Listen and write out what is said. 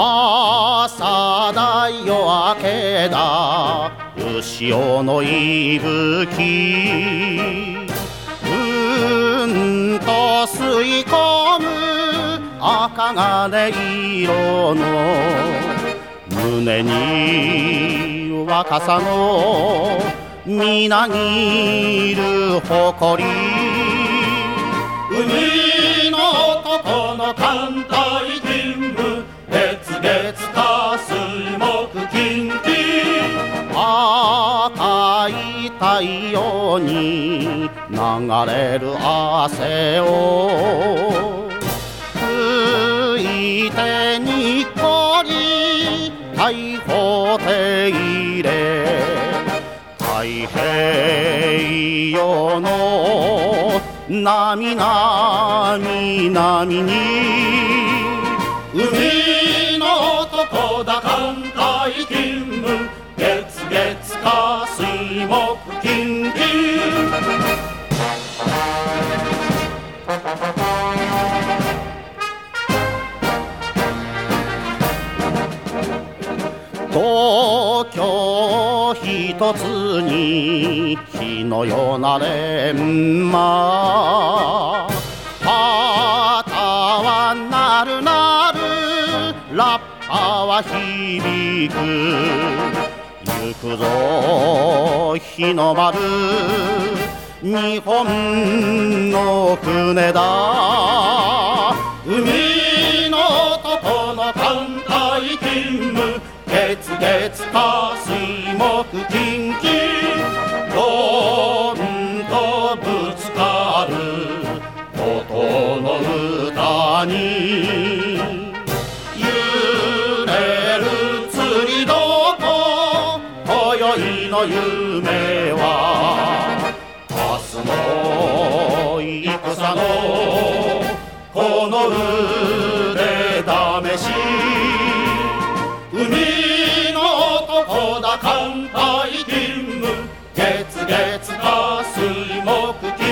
朝だ夜明けだ。潮の息吹。うんと吸い込む。赤金色の。胸に若さの。みなぎる誇り。海の男の艦隊太陽に流れる汗を。拭いてにっこり大砲手入れ。太平洋の波なみなみに海の男だ艦隊勤務水木金金東京一つに火のような錬磨。旗はなるなる。ラッパは響く。行くぞ日の丸日本の船だ。海の男の艦隊勤務。月月火水木金金。どんとぶつかる。音の歌にの夢は明日の戦のこの腕試し海の男だ乾杯勤務月月火水木金